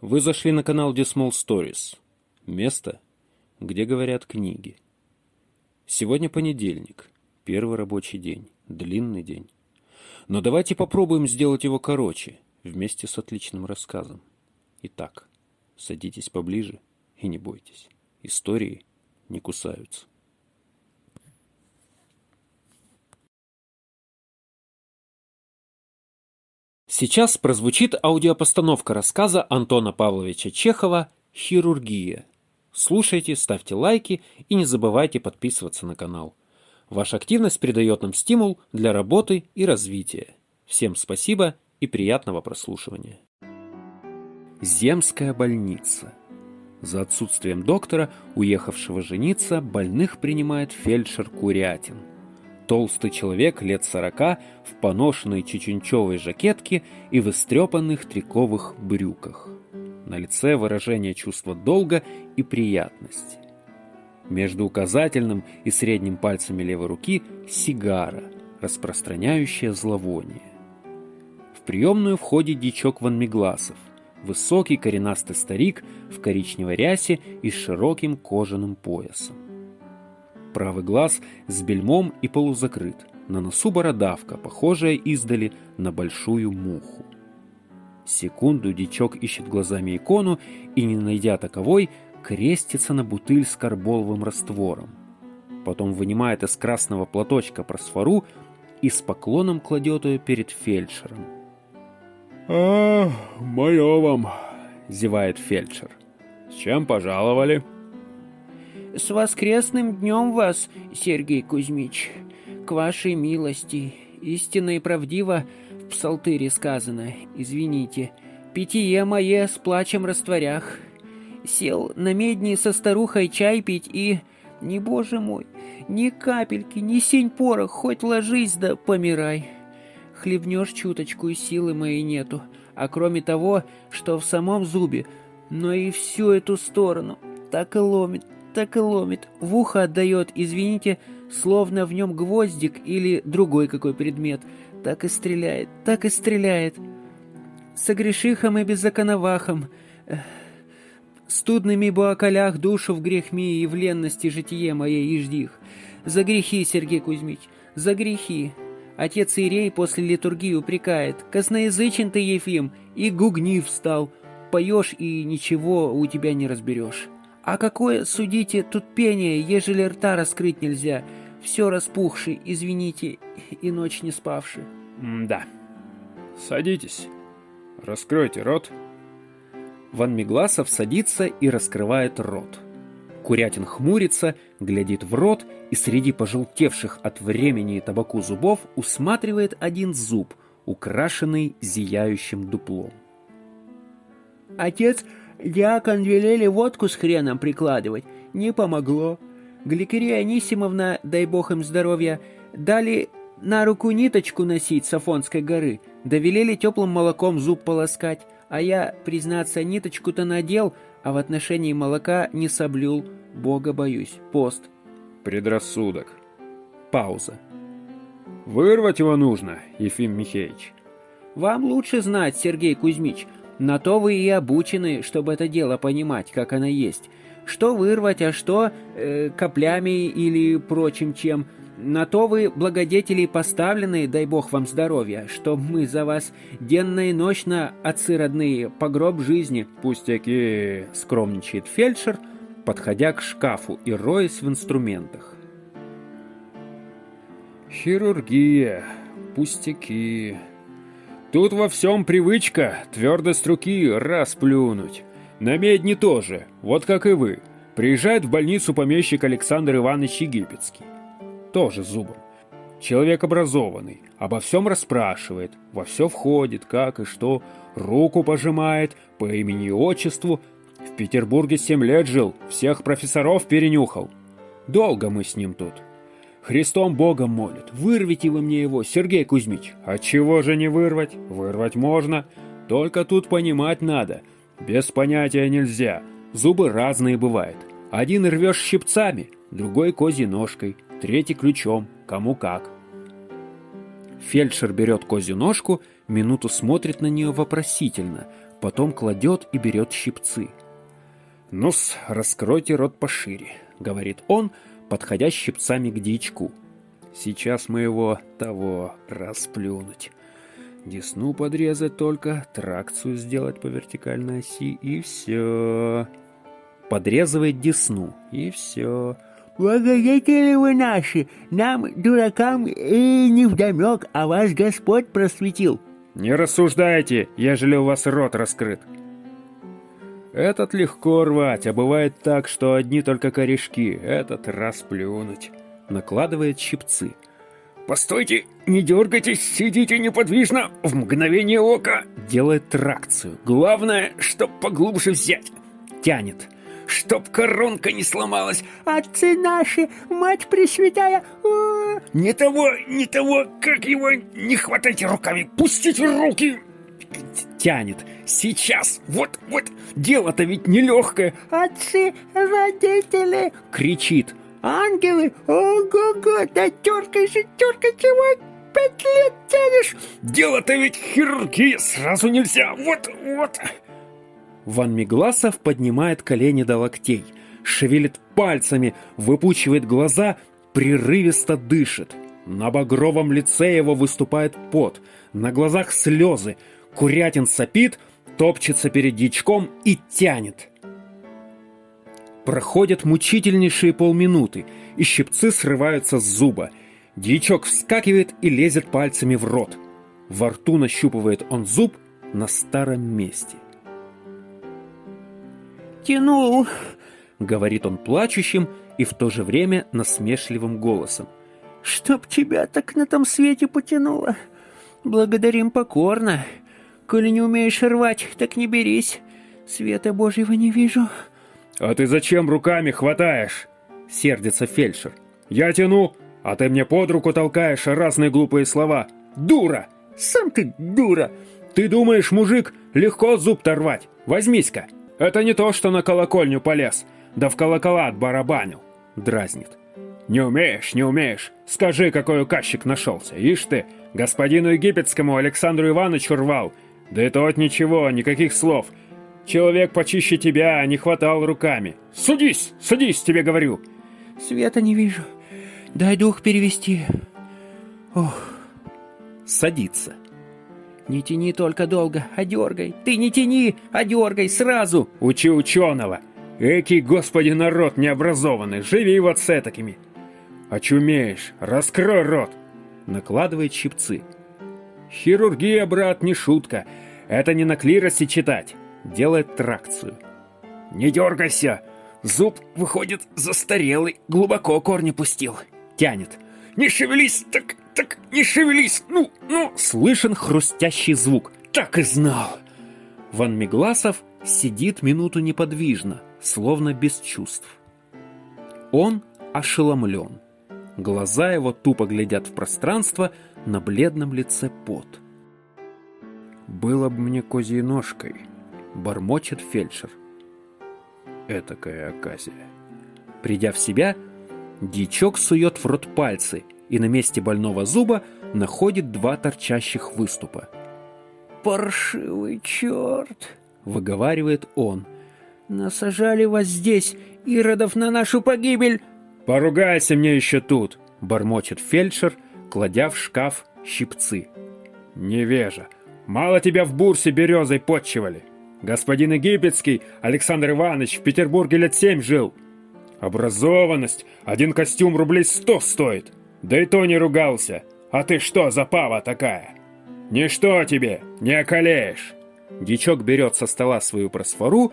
Вы зашли на канал Dismal Stories. Место, где говорят книги. Сегодня понедельник, первый рабочий день, длинный день. Но давайте попробуем сделать его короче, вместе с отличным рассказом. Итак, садитесь поближе и не бойтесь. Истории не кусаются. Сейчас прозвучит аудиопостановка рассказа Антона Павловича Чехова «Хирургия». Слушайте, ставьте лайки и не забывайте подписываться на канал. Ваша активность придает нам стимул для работы и развития. Всем спасибо и приятного прослушивания. Земская больница. За отсутствием доктора, уехавшего жениться, больных принимает фельдшер Курятин – Толстый человек лет сорока в поношенной чечунчевой жакетке и в истрепанных триковых брюках. На лице выражение чувства долга и приятности. Между указательным и средним пальцами левой руки сигара, распространяющая зловоние. В приемную входит дичок Ван Мегласов, высокий коренастый старик в коричневой рясе и с широким кожаным поясом. Правый глаз с бельмом и полузакрыт. На носу бородавка, похожая издали на большую муху. Секунду дичок ищет глазами икону и, не найдя таковой, крестится на бутыль с карболовым раствором. Потом вынимает из красного платочка просфору и с поклоном кладет ее перед фельдшером. «А, мое вам!» — зевает фельдшер. «С чем пожаловали?» С воскресным днем вас, Сергей Кузьмич, к вашей милости. Истинно и правдиво в псалтыре сказано, извините, питье мое с плачем растворях. Сел на медни со старухой чай пить и... Не, боже мой, ни капельки, ни сень порох, хоть ложись да помирай. Хлебнешь чуточку, и силы моей нету, а кроме того, что в самом зубе, но и всю эту сторону так и ломит, так и ломит, в ухо отдает, извините, словно в нем гвоздик или другой какой предмет. Так и стреляет, так и стреляет. Согрешихом и беззаконовахом, студными буакалях душу в грех ми и в ленности житие моей иждих. За грехи, Сергей Кузьмич, за грехи. Отец Ирей после литургии упрекает. Косноязычен ты, Ефим, и гугнив встал. Поешь, и ничего у тебя не разберешь. А какое, судите, тут пение, ежели рта раскрыть нельзя? Все распухший, извините, и ночь не спавший. да. Садитесь. Раскройте рот. Ван Мегласов садится и раскрывает рот. Курятин хмурится, глядит в рот и среди пожелтевших от времени и табаку зубов усматривает один зуб, украшенный зияющим дуплом. «Отец Дьякон велели водку с хреном прикладывать. Не помогло. Гликерия Анисимовна, дай бог им здоровья, дали на руку ниточку носить с Афонской горы, довелели теплым молоком зуб полоскать, а я, признаться, ниточку-то надел, а в отношении молока не соблюл. Бога боюсь. Пост. Предрассудок. Пауза. Вырвать его нужно, Ефим Михеевич. Вам лучше знать, Сергей Кузьмич. На то вы и обучены, чтобы это дело понимать, как оно есть. Что вырвать, а что э, коплями или прочим чем. На то вы, благодетели, поставлены, дай бог вам здоровья, что мы за вас денно и ночно, отцы родные, по гроб жизни. Пустяки, скромничает фельдшер, подходя к шкафу и роясь в инструментах. Хирургия, пустяки, Тут во всем привычка твердость руки расплюнуть. На медне тоже, вот как и вы. Приезжает в больницу помещик Александр Иванович Египетский. Тоже зубом. Человек образованный, обо всем расспрашивает, во все входит, как и что, руку пожимает, по имени и отчеству. В Петербурге семь лет жил, всех профессоров перенюхал. Долго мы с ним тут. Христом Богом молит. Вырвите вы мне его, Сергей Кузьмич. А чего же не вырвать? Вырвать можно. Только тут понимать надо. Без понятия нельзя. Зубы разные бывают. Один рвешь щипцами, другой козьей ножкой, третий ключом, кому как. Фельдшер берет козью ножку, минуту смотрит на нее вопросительно, потом кладет и берет щипцы. «Ну-с, раскройте рот пошире», — говорит он, подходя щипцами к дичку. «Сейчас мы его того расплюнуть. Десну подрезать только, тракцию сделать по вертикальной оси, и все». Подрезывает десну, и все. Благодетели вы наши, нам, дуракам, и не вдомек, а вас Господь просветил. Не рассуждайте, ежели у вас рот раскрыт. Этот легко рвать, а бывает так, что одни только корешки, этот расплюнуть. Накладывает щипцы. «Постойте, не дергайтесь, сидите неподвижно, в мгновение ока!» Делает тракцию. «Главное, чтоб поглубже взять!» Тянет чтоб коронка не сломалась. Отцы наши, мать пресвятая... Не того, не того, как его... Не хватайте руками, пустите руки! Тянет. Сейчас, вот, вот, дело-то ведь нелегкое. Отцы, родители... Кричит. Ангелы, ого-го, да теркайся, теркайся, вот пять лет тянешь. Дело-то ведь хирургия, сразу нельзя, вот, вот... Ван Мигласов поднимает колени до локтей, шевелит пальцами, выпучивает глаза, прерывисто дышит. На багровом лице его выступает пот, на глазах слезы. Курятин сопит, топчется перед дичком и тянет. Проходят мучительнейшие полминуты, и щипцы срываются с зуба. Дичок вскакивает и лезет пальцами в рот. Во рту нащупывает он зуб на старом месте тянул», — говорит он плачущим и в то же время насмешливым голосом. «Чтоб тебя так на том свете потянуло. Благодарим покорно. Коли не умеешь рвать, так не берись. Света Божьего не вижу». «А ты зачем руками хватаешь?» — сердится фельдшер. «Я тяну, а ты мне под руку толкаешь разные глупые слова. Дура! Сам ты дура!» «Ты думаешь, мужик, легко зуб-то рвать? Возьмись-ка!» Это не то, что на колокольню полез, да в колокола отбарабанил. Дразнит. Не умеешь, не умеешь. Скажи, какой указчик нашелся. Ишь ты, господину египетскому Александру Ивановичу рвал. Да и тот ничего, никаких слов. Человек почище тебя не хватал руками. Судись, судись, тебе говорю. Света не вижу. Дай дух перевести. Ох. Садится. Не тяни только долго, а дергай. Ты не тяни, а дергай сразу. Учи ученого. Экий, господи, народ необразованный, живи вот с этакими. Очумеешь, раскрой рот. Накладывает щипцы. Хирургия, брат, не шутка. Это не на клиросе читать. Делает тракцию. Не дергайся. Зуб, выходит, застарелый, глубоко корни пустил. Тянет. Не шевелись, так так не шевелись! Ну, ну!» Слышен хрустящий звук. «Так и знал!» Ван Мигласов сидит минуту неподвижно, словно без чувств. Он ошеломлен. Глаза его тупо глядят в пространство, на бледном лице пот. «Было бы мне козьей ножкой», — бормочет фельдшер. Этакая оказия. Придя в себя, дичок сует в рот пальцы — и на месте больного зуба находит два торчащих выступа. «Паршивый черт!» — выговаривает он. «Насажали вас здесь, иродов на нашу погибель!» «Поругайся мне еще тут!» — бормочет фельдшер, кладя в шкаф щипцы. «Невежа! Мало тебя в бурсе березой подчивали! Господин Египетский Александр Иванович в Петербурге лет семь жил! Образованность! Один костюм рублей сто стоит!» Да и то не ругался. А ты что за пава такая? Ничто тебе, не околеешь. Дичок берет со стола свою просфору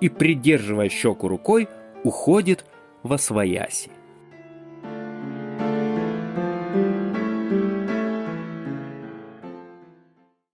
и, придерживая щеку рукой, уходит во свояси.